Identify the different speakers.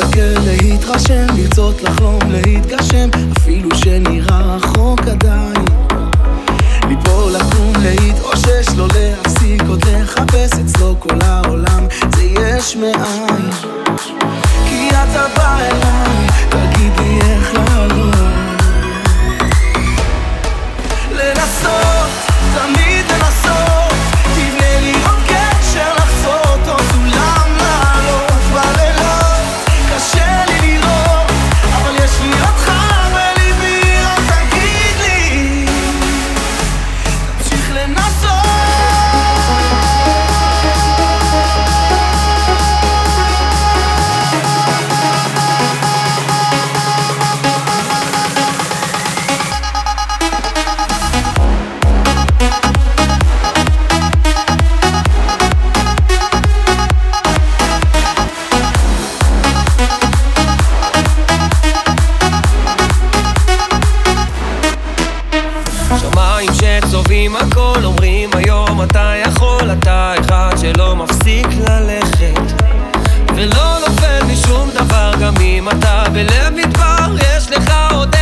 Speaker 1: להסתכל, להתרשם, לרצות לחלום, להתגשם, אפילו שנראה רחוק עדיין. ליפול, לקום, להתאושש, לא להפסיק עוד לחפש אצלו כל העולם, זה יש מאין. כי אתה בא אליי,
Speaker 2: מדבר יש לך עוד